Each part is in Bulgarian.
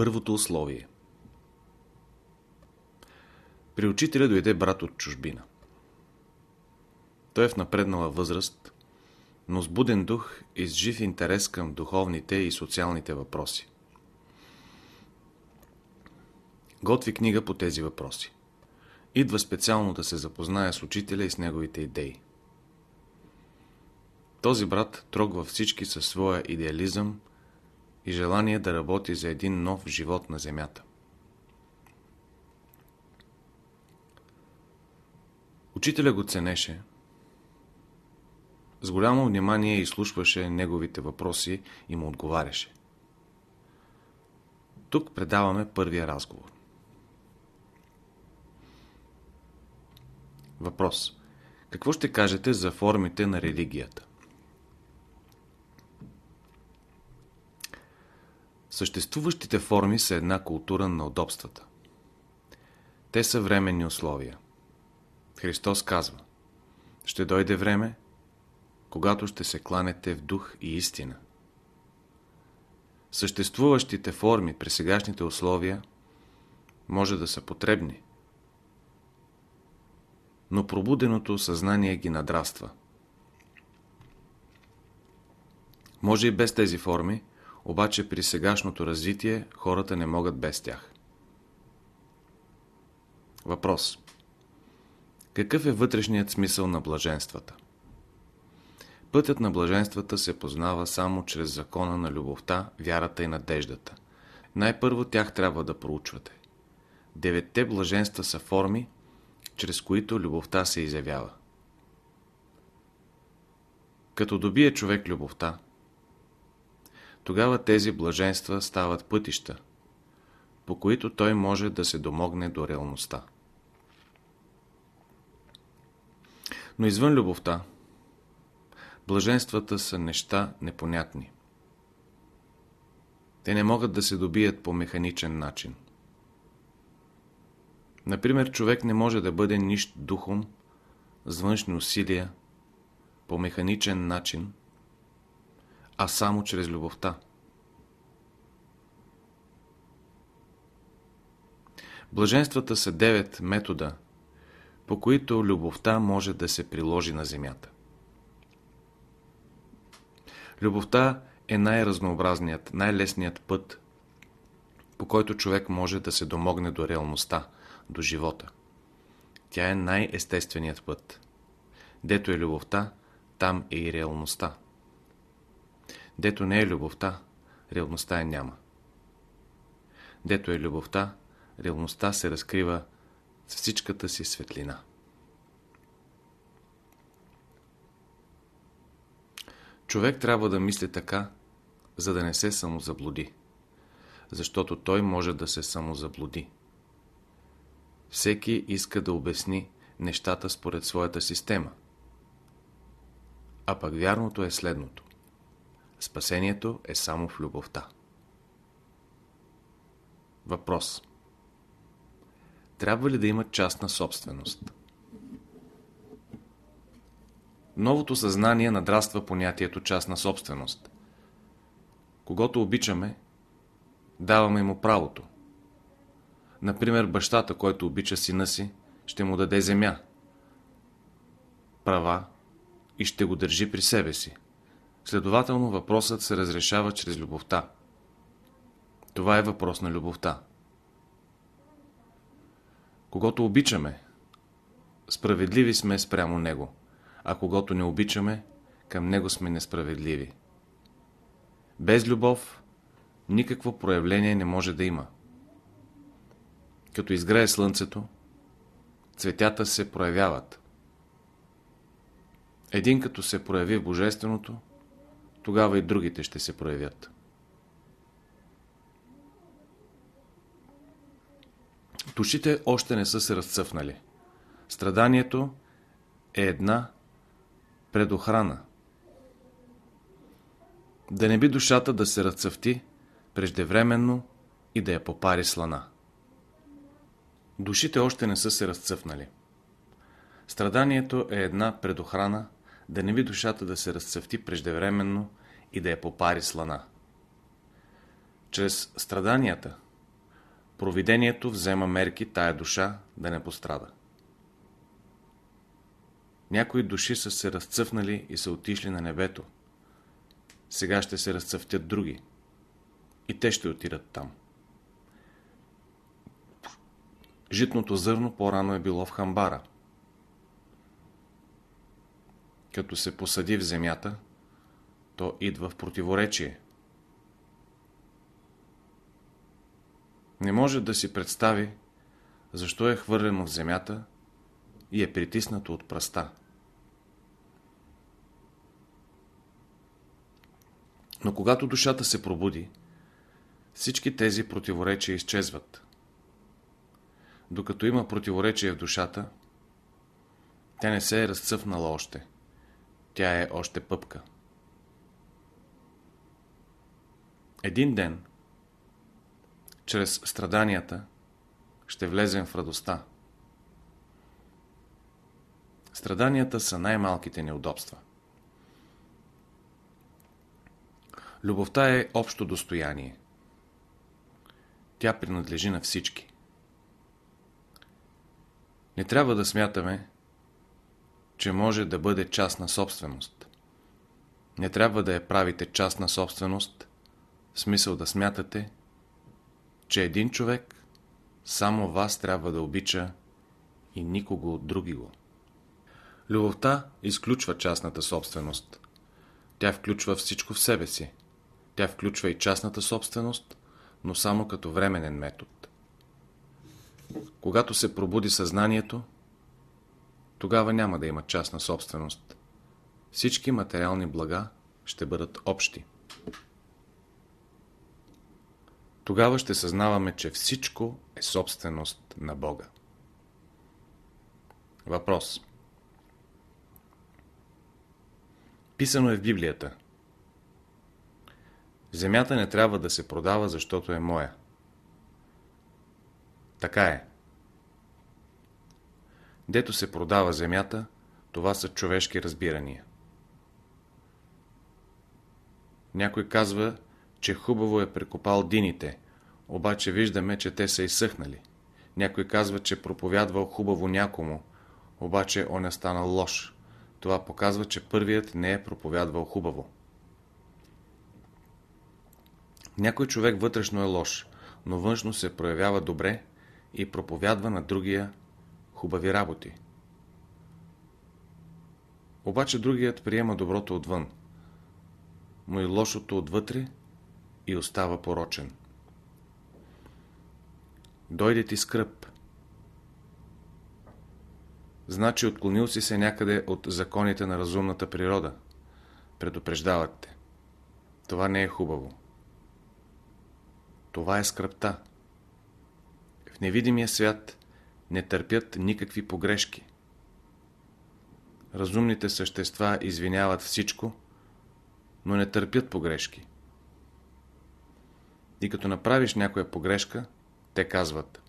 Първото условие При учителя дойде брат от чужбина. Той е в напреднала възраст, но с буден дух и с жив интерес към духовните и социалните въпроси. Готви книга по тези въпроси. Идва специално да се запознае с учителя и с неговите идеи. Този брат трогва всички със своя идеализъм и желание да работи за един нов живот на земята. Учителя го ценеше. С голямо внимание изслушваше неговите въпроси и му отговаряше. Тук предаваме първия разговор. Въпрос. Какво ще кажете за формите на религията? Съществуващите форми са една култура на удобствата. Те са временни условия. Христос казва Ще дойде време, когато ще се кланете в дух и истина. Съществуващите форми при сегашните условия може да са потребни, но пробуденото съзнание ги надраства. Може и без тези форми, обаче при сегашното развитие хората не могат без тях. Въпрос. Какъв е вътрешният смисъл на блаженствата? Пътят на блаженствата се познава само чрез закона на любовта, вярата и надеждата. Най-първо тях трябва да проучвате. Деветте блаженства са форми, чрез които любовта се изявява. Като добие човек любовта, тогава тези блаженства стават пътища, по които той може да се домогне до реалността. Но извън любовта, блаженствата са неща непонятни. Те не могат да се добият по механичен начин. Например, човек не може да бъде нищо духом с външни усилия по механичен начин, а само чрез любовта. Блаженствата са девет метода, по които любовта може да се приложи на земята. Любовта е най-разнообразният, най-лесният път, по който човек може да се домогне до реалността, до живота. Тя е най-естественият път. Дето е любовта, там е и реалността. Дето не е любовта, реалността е няма. Дето е любовта, реалността се разкрива с всичката си светлина. Човек трябва да мисли така, за да не се самозаблуди. Защото той може да се самозаблуди. Всеки иска да обясни нещата според своята система. А пък вярното е следното. Спасението е само в любовта. Въпрос. Трябва ли да има частна собственост? Новото съзнание надраства понятието частна собственост. Когато обичаме, даваме му правото. Например, бащата, който обича сина си, ще му даде земя, права и ще го държи при себе си. Следователно, въпросът се разрешава чрез любовта. Това е въпрос на любовта. Когато обичаме, справедливи сме спрямо него, а когато не обичаме, към него сме несправедливи. Без любов никакво проявление не може да има. Като изгрее слънцето, цветята се проявяват. Един като се прояви в Божественото, тогава и другите ще се проявят. Душите още не са се разцъфнали. Страданието е една предохрана. Да не би душата да се разцъфти преждевременно и да я попари слана. Душите още не са се разцъфнали. Страданието е една предохрана да не би душата да се разцъфти преждевременно и да я попари слана. Чрез страданията – Провидението взема мерки тая душа да не пострада. Някои души са се разцъфнали и са отишли на небето. Сега ще се разцъфтят други. И те ще отидат там. Житното зърно по-рано е било в хамбара. Като се посади в земята, то идва в противоречие. Не може да си представи защо е хвърлено в земята и е притиснато от пръста. Но когато душата се пробуди, всички тези противоречия изчезват. Докато има противоречие в душата, тя не се е разцъфнала още. Тя е още пъпка. Един ден, чрез страданията, ще влезем в радостта. Страданията са най-малките неудобства. Любовта е общо достояние. Тя принадлежи на всички. Не трябва да смятаме, че може да бъде частна собственост. Не трябва да я правите частна собственост, в смисъл да смятате, че един човек само вас трябва да обича и никого от други го. Любовта изключва частната собственост. Тя включва всичко в себе си. Тя включва и частната собственост, но само като временен метод. Когато се пробуди съзнанието, тогава няма да има частна собственост. Всички материални блага ще бъдат общи. Тогава ще съзнаваме, че всичко е собственост на Бога. Въпрос Писано е в Библията. Земята не трябва да се продава, защото е моя. Така е. Дето се продава земята, това са човешки разбирания. Някой казва, че хубаво е прекопал дините, обаче виждаме, че те са изсъхнали. Някой казва, че проповядвал хубаво някому, обаче он е станал лош. Това показва, че първият не е проповядвал хубаво. Някой човек вътрешно е лош, но външно се проявява добре и проповядва на другия хубави работи. Обаче другият приема доброто отвън, но и лошото отвътре и остава порочен. Дойде ти скръп. Значи отклонил си се някъде от законите на разумната природа. Предупреждават те. Това не е хубаво. Това е скръпта. В невидимия свят не търпят никакви погрешки. Разумните същества извиняват всичко, но не търпят погрешки. И като направиш някоя погрешка, те казват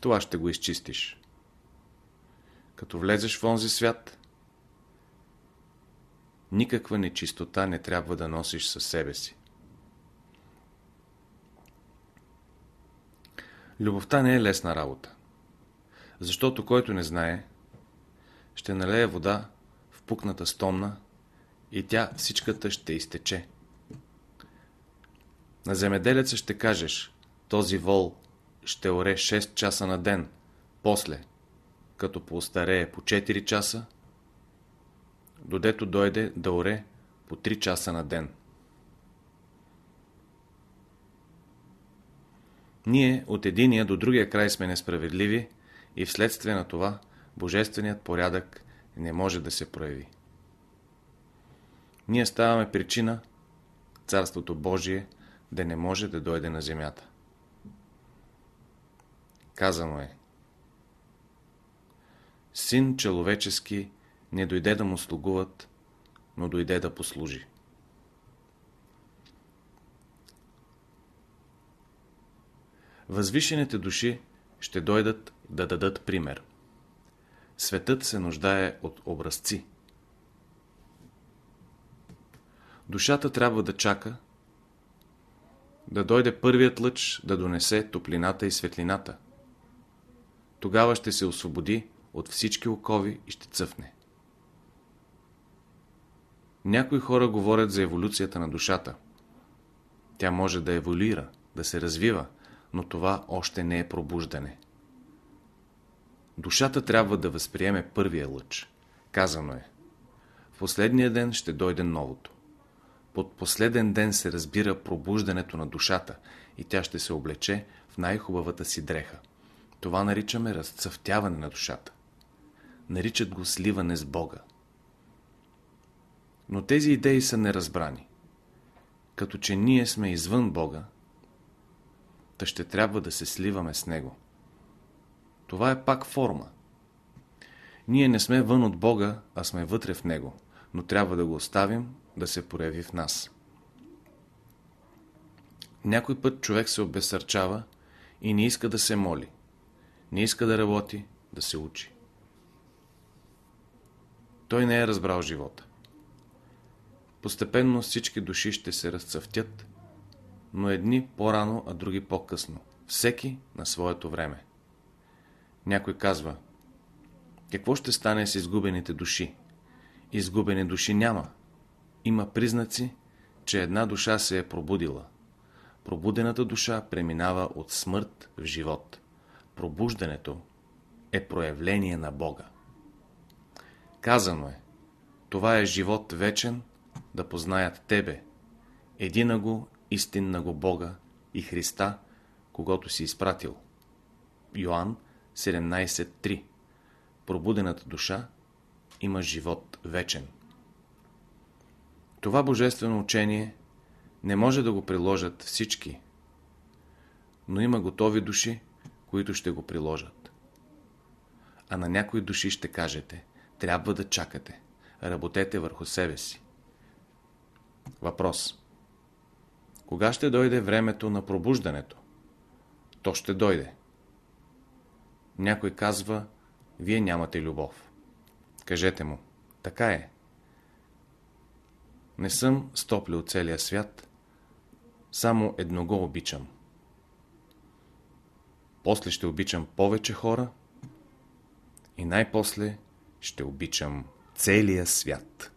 Това ще го изчистиш. Като влезеш в онзи свят, никаква нечистота не трябва да носиш със себе си. Любовта не е лесна работа. Защото който не знае, ще налее вода в пукната стомна и тя всичката ще изтече. На земеделеца ще кажеш, този вол ще оре 6 часа на ден, после, като поостарее по 4 часа, додето дойде да оре по 3 часа на ден. Ние от единия до другия край сме несправедливи и вследствие на това божественият порядък не може да се прояви. Ние ставаме причина Царството Божие да не може да дойде на земята. Казано е Син човечески не дойде да му слугуват, но дойде да послужи. Възвишените души ще дойдат да дадат пример. Светът се нуждае от образци. Душата трябва да чака, да дойде първият лъч да донесе топлината и светлината. Тогава ще се освободи от всички окови и ще цъфне. Някои хора говорят за еволюцията на душата. Тя може да еволюира, да се развива, но това още не е пробуждане. Душата трябва да възприеме първия лъч. Казано е. В последния ден ще дойде новото. Под последен ден се разбира пробуждането на душата и тя ще се облече в най-хубавата си дреха. Това наричаме разцъфтяване на душата. Наричат го сливане с Бога. Но тези идеи са неразбрани. Като че ние сме извън Бога, та ще трябва да се сливаме с Него. Това е пак форма. Ние не сме вън от Бога, а сме вътре в Него, но трябва да го оставим да се прояви в нас. Някой път човек се обесърчава и не иска да се моли. Не иска да работи, да се учи. Той не е разбрал живота. Постепенно всички души ще се разцъфтят, но едни по-рано, а други по-късно. Всеки на своето време. Някой казва, какво ще стане с изгубените души? Изгубени души няма. Има признаци, че една душа се е пробудила. Пробудената душа преминава от смърт в живот. Пробуждането е проявление на Бога. Казано е, това е живот вечен, да познаят Тебе, едина го, истинна го Бога и Христа, когато си изпратил. Йоанн 17.3 Пробудената душа има живот вечен. Това божествено учение не може да го приложат всички, но има готови души, които ще го приложат. А на някои души ще кажете, трябва да чакате, работете върху себе си. Въпрос. Кога ще дойде времето на пробуждането? То ще дойде. Някой казва, вие нямате любов. Кажете му, така е. Не съм стопли от целия свят, само едно го обичам. После ще обичам повече хора и най-после ще обичам целия свят.